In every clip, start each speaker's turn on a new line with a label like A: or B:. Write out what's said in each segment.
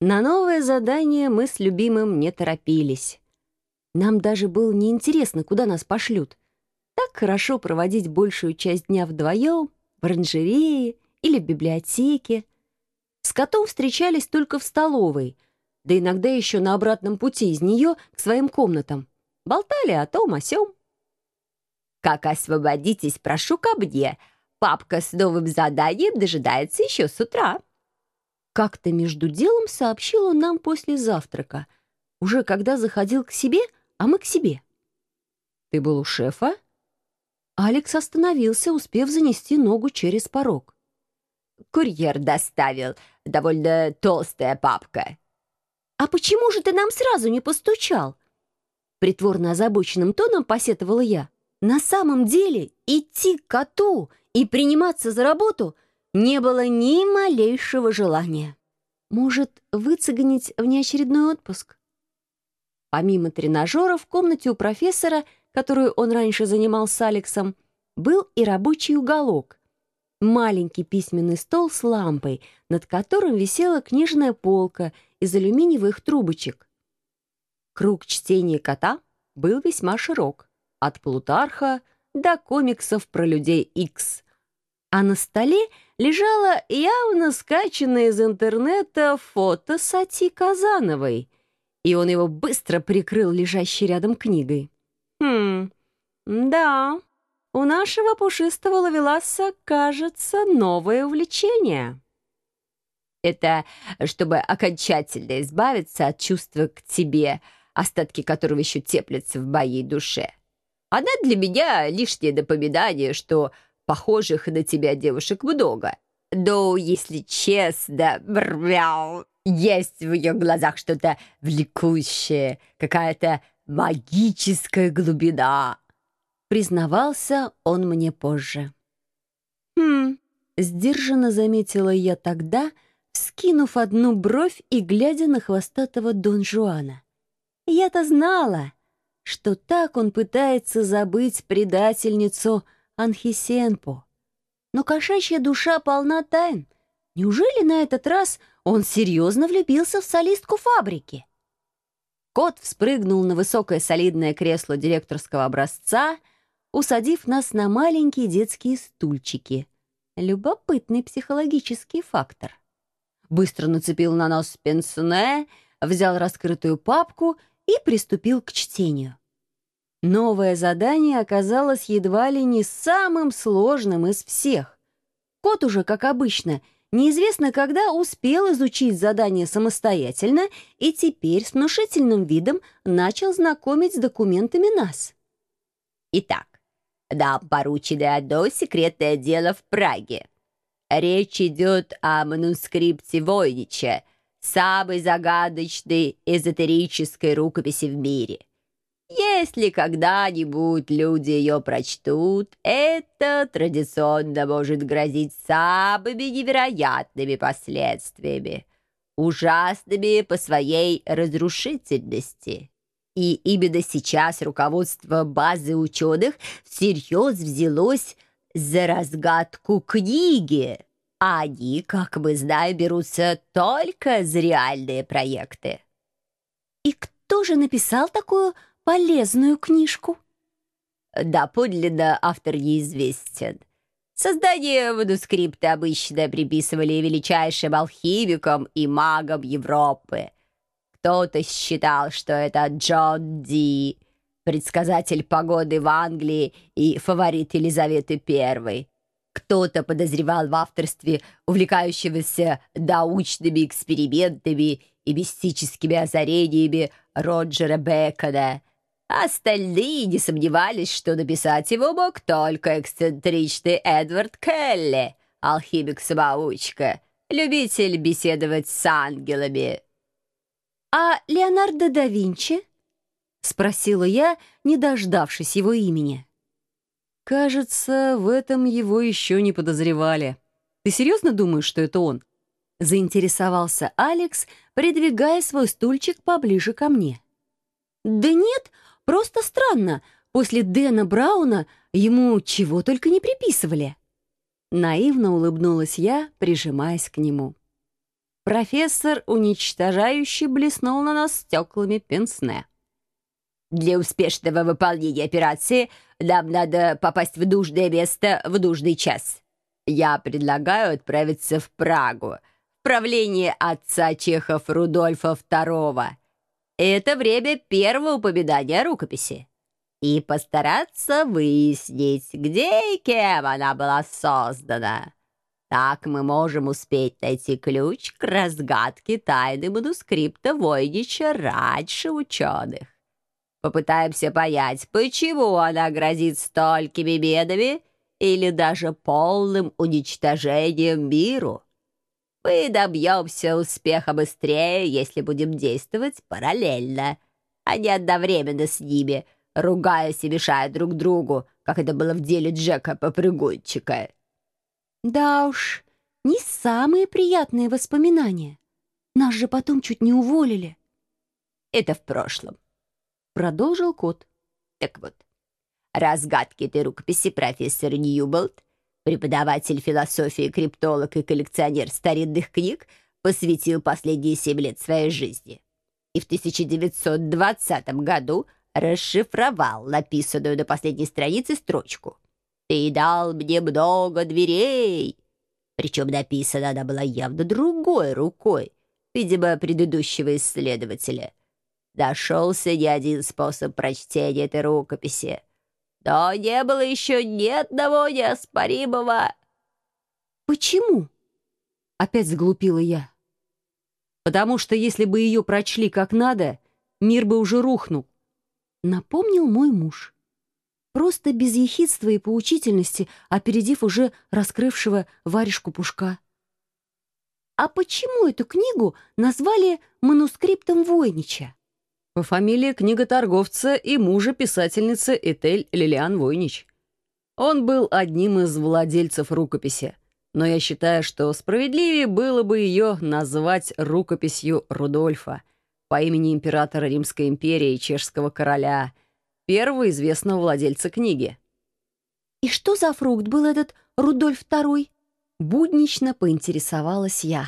A: На новое задание мы с любимым не торопились. Нам даже было неинтересно, куда нас пошлют. Так хорошо проводить большую часть дня вдвоем, в оранжерее или в библиотеке. С котом встречались только в столовой, да иногда еще на обратном пути из нее к своим комнатам. Болтали о том, о сём.
B: «Как освободитесь, прошу ко мне. Папка с новым заданием дожидается еще с утра».
A: Как-то между делом сообщил он нам после завтрака, уже когда заходил к себе, а мы к себе. «Ты был у шефа?» Алекс остановился, успев занести ногу через порог.
B: «Курьер доставил. Довольно толстая папка».
A: «А почему же ты нам сразу не постучал?» Притворно озабоченным тоном посетовала я. На самом деле идти к коту и приниматься за работу не было ни малейшего желания. Может, выцегонить внеочередной отпуск? Помимо тренажера в комнате у профессора, которую он раньше занимал с Алексом, был и рабочий уголок. Маленький письменный стол с лампой, над которым висела книжная полка из алюминиевых трубочек. Круг чтения кота был весьма широк от Плутарха до комиксов про людей X. А на столе лежало явно скачанное из интернета фото Сати Казановой, и он его быстро прикрыл лежащей рядом книгой. «Хм, да, у нашего пушистого ловеласа, кажется, новое увлечение».
B: «Это чтобы окончательно избавиться от чувства к тебе», остатки которого еще теплятся в моей душе. Она для меня лишнее напоминание, что похожих на тебя девушек много. Но, если честно, брмяу, есть в ее глазах что-то влекущее, какая-то магическая глубина.
A: Признавался он мне позже. «Хм», — сдержанно заметила я тогда, скинув одну бровь и глядя на хвостатого Дон Жуана. «Я-то знала, что так он пытается забыть предательницу Анхисенпо. Но кошачья душа полна тайн. Неужели на этот раз он серьезно влюбился в солистку фабрики? Кот вспрыгнул на высокое солидное кресло директорского образца, усадив нас на маленькие детские стульчики. Любопытный психологический фактор. Быстро нацепил на нос пенсне, взял раскрытую папку и приступил к чтению. Новое задание оказалось едва ли не самым сложным из всех. Кот уже, как обычно, неизвестно когда успел изучить задание самостоятельно и теперь с внушительным видом начал знакомить с документами нас.
B: Итак, нам поручено одно секретное дело в Праге. Речь идет о манускрипте Войнича, самой загадочной эзотерической рукописи в мире. Если когда-нибудь люди ее прочтут, это традиционно может грозить самыми невероятными последствиями, ужасными по своей разрушительности. И именно сейчас руководство базы ученых всерьез взялось за разгадку книги. Они, как мы знаем, берутся только за реальные проекты.
A: И кто же написал такую полезную книжку?
B: Доподлинно автор неизвестен. Создание манускрипта обычно приписывали величайшим алхимикам и магам Европы. Кто-то считал, что это Джон Ди, предсказатель погоды в Англии и фаворит Елизаветы I. Кто-то подозревал в авторстве увлекающегося научными экспериментами и мистическими озарениями Роджера Бекона – Остальные не сомневались, что написать его мог только эксцентричный Эдвард Келли, алхимик-самоучка, любитель беседовать с ангелами.
A: «А Леонардо да Винчи?» — спросила я, не дождавшись его имени.
C: «Кажется, в этом его еще не подозревали. Ты серьезно думаешь, что это он?»
A: Заинтересовался Алекс, придвигая свой стульчик поближе ко мне. «Да нет, Просто странно, после Дэна Брауна ему чего только не приписывали. Наивно улыбнулась я, прижимаясь к нему. профессор уничтожающе блеснул на нас стеклами пенсне.
B: Для успешного выполнения операции нам надо попасть в нужное место в нужный час. Я предлагаю отправиться в Прагу, в правление отца Чехов Рудольфа II. Это время первого упоминания рукописи. И постараться выяснить, где и кем она была создана. Так мы можем успеть найти ключ к разгадке тайны манускрипта Войнича раньше ученых. Попытаемся понять, почему она грозит столькими бедами или даже полным уничтожением миру. Мы добьемся успеха быстрее, если будем действовать параллельно, а не одновременно с ними, ругаясь и мешая друг другу, как это было в деле Джека Попрыгунчика.
A: Да уж, не самые приятные воспоминания. Нас же потом чуть не уволили.
B: Это в прошлом
A: продолжил кот.
B: Так вот, разгадки этой рукописи профессор Ньюболт, преподаватель философии, криптолог и коллекционер старинных книг, посвятил последние семь лет своей жизни. И в 1920 году расшифровал написанную на последней странице строчку. «Ты дал мне много дверей!» Причем написана она была явно другой рукой, видимо, предыдущего исследователя. Нашелся не один способ прочтения этой рукописи. Но не было еще ни одного неоспоримого.
A: «Почему?» — опять сглупила я.
C: «Потому что если бы ее прочли как надо, мир бы уже рухнул», —
A: напомнил мой муж. Просто без ехидства и поучительности, опередив уже раскрывшего варежку пушка. «А почему эту книгу назвали манускриптом Войнича?»
C: По фамилии книготорговца и мужа писательницы Этель Лилиан Войнич. Он был одним из владельцев рукописи, но я считаю, что справедливее было бы ее назвать рукописью Рудольфа по имени императора Римской империи и чешского короля, первого известного владельца книги.
A: «И что за фрукт был этот Рудольф II?» Буднично поинтересовалась я.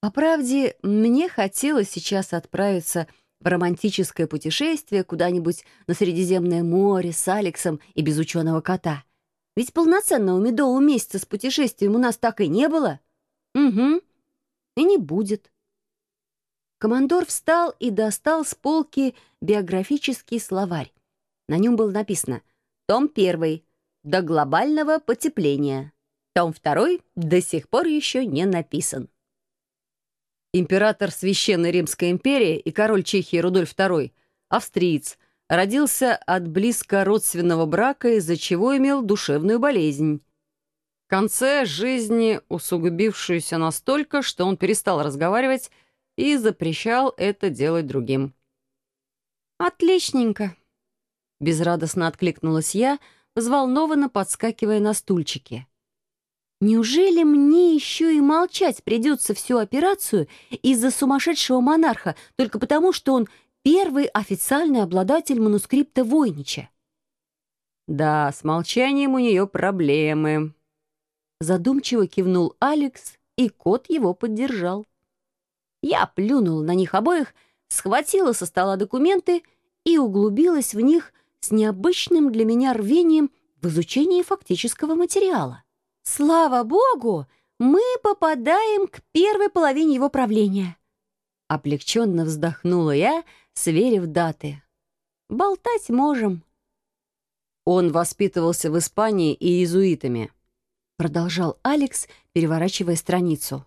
A: По правде, мне хотелось сейчас отправиться в романтическое путешествие куда-нибудь на Средиземное море с Алексом и без ученого кота. Ведь полноценного медового месяца с путешествием у нас так и не было. Угу. И не будет. Командор встал и достал с полки биографический словарь. На нем было написано «Том 1. До глобального потепления». Том 2 до сих пор еще не написан.
C: Император Священной Римской империи и король Чехии Рудольф II, австриец, родился от близко родственного брака, из-за чего имел душевную болезнь. В конце жизни усугубившуюся настолько, что он перестал разговаривать и запрещал это делать другим.
A: «Отличненько!» — безрадостно откликнулась я, взволнованно подскакивая на стульчике. Неужели мне еще молчать придется всю операцию из-за сумасшедшего монарха только потому, что он первый официальный обладатель манускрипта Войнича?
C: Да, с молчанием у нее проблемы.
A: Задумчиво кивнул Алекс, и кот его поддержал. Я плюнула на них обоих, схватила со стола документы и углубилась в них с необычным для меня рвением в изучении фактического материала. Слава богу, мы попадаем к первой половине его правления. Облегченно вздохнула я, сверив даты. Болтать можем.
C: Он воспитывался в Испании и иезуитами,
A: продолжал Алекс, переворачивая страницу.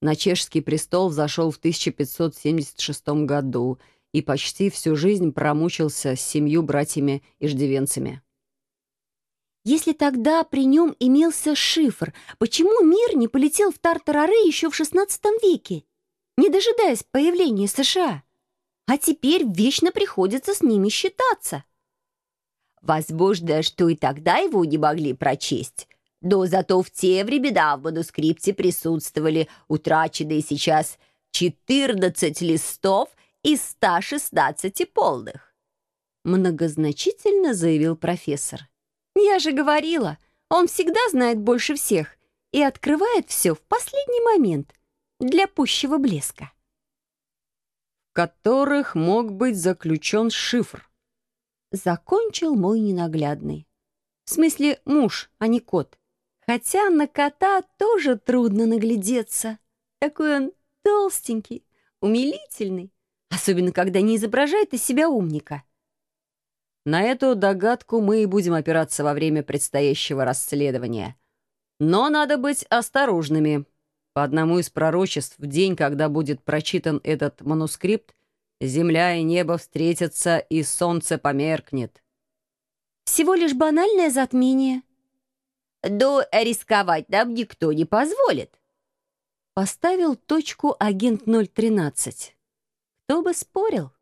C: На чешский престол взошел в 1576 году и почти всю жизнь промучился с семью братьями-иждивенцами.
A: Если тогда при нем имелся шифр, почему мир не полетел в Тартарары еще в XVI веке, не дожидаясь появления США? А теперь вечно приходится с ними считаться.
B: Возможно, что и тогда его не могли прочесть. Но зато в те времена в манускрипте присутствовали утраченные сейчас 14 листов из 116 полных.
A: Многозначительно заявил профессор. Я же говорила, он всегда знает больше всех и открывает все в последний момент. для пущего блеска.
C: В которых мог быть заключен шифр.
A: Закончил мой ненаглядный. В смысле муж, а не кот. Хотя на кота тоже трудно наглядеться. Такой он толстенький, умилительный. Особенно, когда не изображает из себя умника.
C: На эту догадку мы и будем опираться во время предстоящего расследования. Но надо быть осторожными. По одному из пророчеств, в день, когда будет прочитан этот манускрипт, земля и небо встретятся, и солнце померкнет.
A: Всего лишь банальное затмение.
B: Да рисковать нам никто не позволит.
A: Поставил точку агент 013. Кто бы спорил?